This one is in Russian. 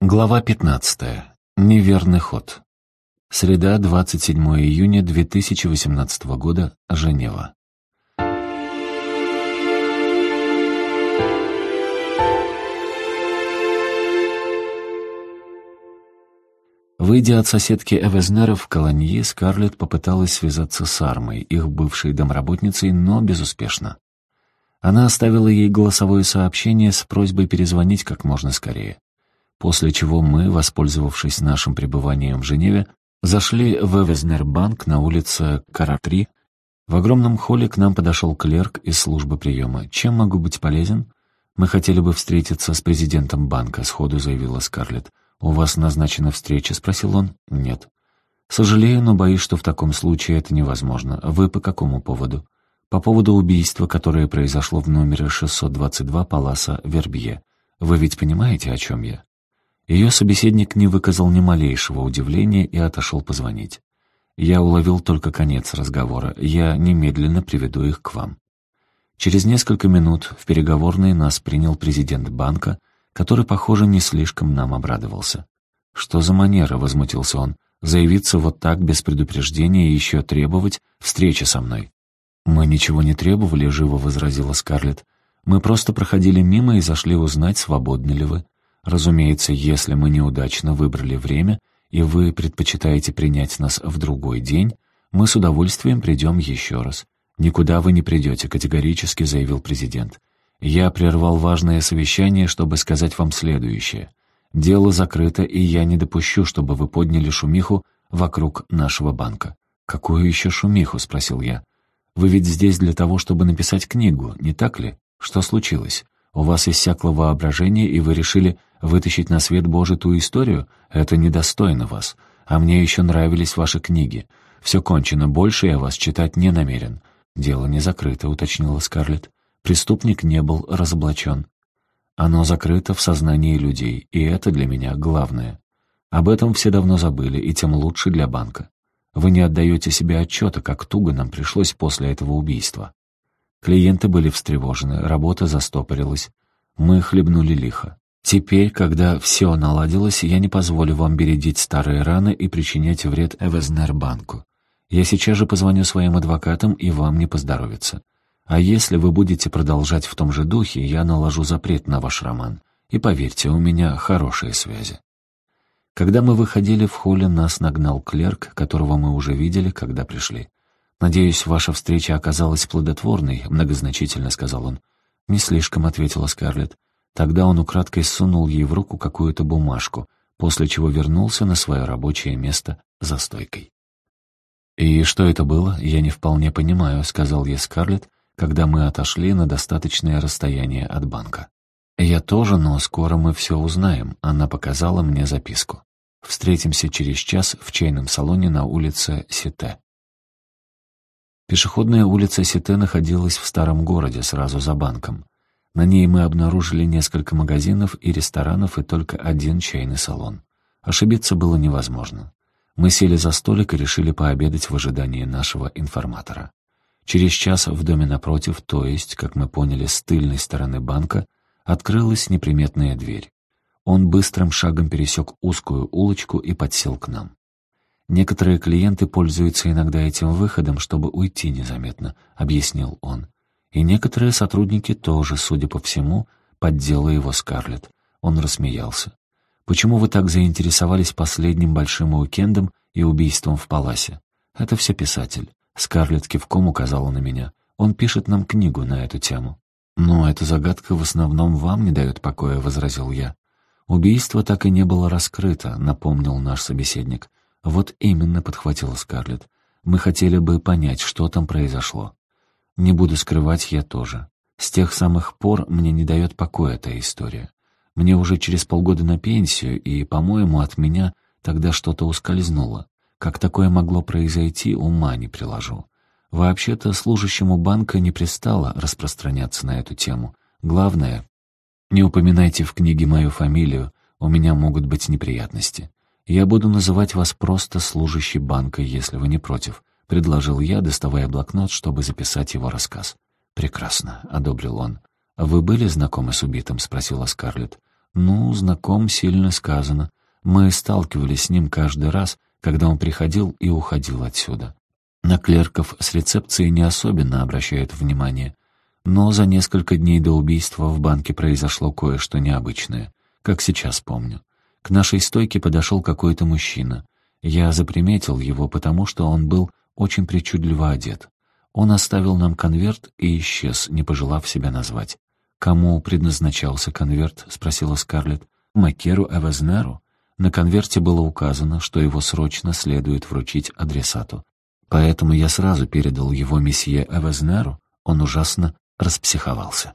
Глава 15. Неверный ход. Среда, 27 июня 2018 года, Женева. Выйдя от соседки Эвезнера в Колоньи, Скарлетт попыталась связаться с Армой, их бывшей домработницей, но безуспешно. Она оставила ей голосовое сообщение с просьбой перезвонить как можно скорее после чего мы, воспользовавшись нашим пребыванием в Женеве, зашли в Эвезнербанк на улице Каратри. В огромном холле к нам подошел клерк из службы приема. «Чем могу быть полезен?» «Мы хотели бы встретиться с президентом банка», — сходу заявила Скарлетт. «У вас назначена встреча?» — спросил он. «Нет». «Сожалею, но боюсь, что в таком случае это невозможно. Вы по какому поводу?» «По поводу убийства, которое произошло в номере 622 Паласа Вербье. Вы ведь понимаете, о чем я?» Ее собеседник не выказал ни малейшего удивления и отошел позвонить. Я уловил только конец разговора. Я немедленно приведу их к вам. Через несколько минут в переговорной нас принял президент банка, который, похоже, не слишком нам обрадовался. «Что за манера?» — возмутился он. «Заявиться вот так, без предупреждения, и еще требовать встречи со мной». «Мы ничего не требовали», — живо возразила Скарлетт. «Мы просто проходили мимо и зашли узнать, свободны ли вы. Разумеется, если мы неудачно выбрали время, и вы предпочитаете принять нас в другой день, мы с удовольствием придем еще раз. «Никуда вы не придете», — категорически заявил президент. «Я прервал важное совещание, чтобы сказать вам следующее. Дело закрыто, и я не допущу, чтобы вы подняли шумиху вокруг нашего банка». «Какую еще шумиху?» — спросил я. «Вы ведь здесь для того, чтобы написать книгу, не так ли? Что случилось? У вас иссякло воображение, и вы решили вытащить на свет Божий ту историю? Это недостойно вас. А мне еще нравились ваши книги. Все кончено, больше я вас читать не намерен». «Дело не закрыто», — уточнила Скарлетт. «Преступник не был разоблачен. Оно закрыто в сознании людей, и это для меня главное. Об этом все давно забыли, и тем лучше для банка. Вы не отдаете себе отчета, как туго нам пришлось после этого убийства. Клиенты были встревожены, работа застопорилась. Мы хлебнули лихо. Теперь, когда все наладилось, я не позволю вам бередить старые раны и причинять вред Эвезнербанку. Я сейчас же позвоню своим адвокатам, и вам не поздоровится. А если вы будете продолжать в том же духе, я наложу запрет на ваш роман. И поверьте, у меня хорошие связи. Когда мы выходили в холле, нас нагнал клерк, которого мы уже видели, когда пришли. «Надеюсь, ваша встреча оказалась плодотворной», — многозначительно сказал он. «Не слишком», — ответила Скарлетт. Тогда он украдкой сунул ей в руку какую-то бумажку, после чего вернулся на свое рабочее место за стойкой. «И что это было, я не вполне понимаю», — сказал ей Скарлетт, когда мы отошли на достаточное расстояние от банка. «Я тоже, но скоро мы все узнаем», — она показала мне записку. «Встретимся через час в чайном салоне на улице Сите». Пешеходная улица Сите находилась в старом городе, сразу за банком. На ней мы обнаружили несколько магазинов и ресторанов и только один чайный салон. Ошибиться было невозможно. Мы сели за столик и решили пообедать в ожидании нашего информатора. Через час в доме напротив, то есть, как мы поняли, с тыльной стороны банка, открылась неприметная дверь. Он быстрым шагом пересек узкую улочку и подсел к нам. «Некоторые клиенты пользуются иногда этим выходом, чтобы уйти незаметно», — объяснил он. «И некоторые сотрудники тоже, судя по всему, поддела его Скарлетт». Он рассмеялся. «Почему вы так заинтересовались последним большим уикендом и убийством в Паласе?» «Это все писатель». Скарлетт кивком указала на меня. «Он пишет нам книгу на эту тему». «Но эта загадка в основном вам не дает покоя», — возразил я. «Убийство так и не было раскрыто», — напомнил наш собеседник. «Вот именно», — подхватила Скарлетт. «Мы хотели бы понять, что там произошло». Не буду скрывать, я тоже. С тех самых пор мне не дает покоя эта история. Мне уже через полгода на пенсию, и, по-моему, от меня тогда что-то ускользнуло. Как такое могло произойти, ума не приложу. Вообще-то служащему банка не пристало распространяться на эту тему. Главное, не упоминайте в книге мою фамилию, у меня могут быть неприятности. «Я буду называть вас просто служащий банка, если вы не против», — предложил я, доставая блокнот, чтобы записать его рассказ. «Прекрасно», — одобрил он. «Вы были знакомы с убитым?» — спросила Скарлетт. «Ну, знаком сильно сказано. Мы сталкивались с ним каждый раз, когда он приходил и уходил отсюда. На клерков с рецепцией не особенно обращают внимание. Но за несколько дней до убийства в банке произошло кое-что необычное, как сейчас помню. К нашей стойке подошел какой-то мужчина. Я заприметил его, потому что он был очень причудливо одет. Он оставил нам конверт и исчез, не пожелав себя назвать. «Кому предназначался конверт?» — спросила Скарлетт. «Макеру Эвезнеру?» На конверте было указано, что его срочно следует вручить адресату. Поэтому я сразу передал его месье Эвезнеру, он ужасно распсиховался.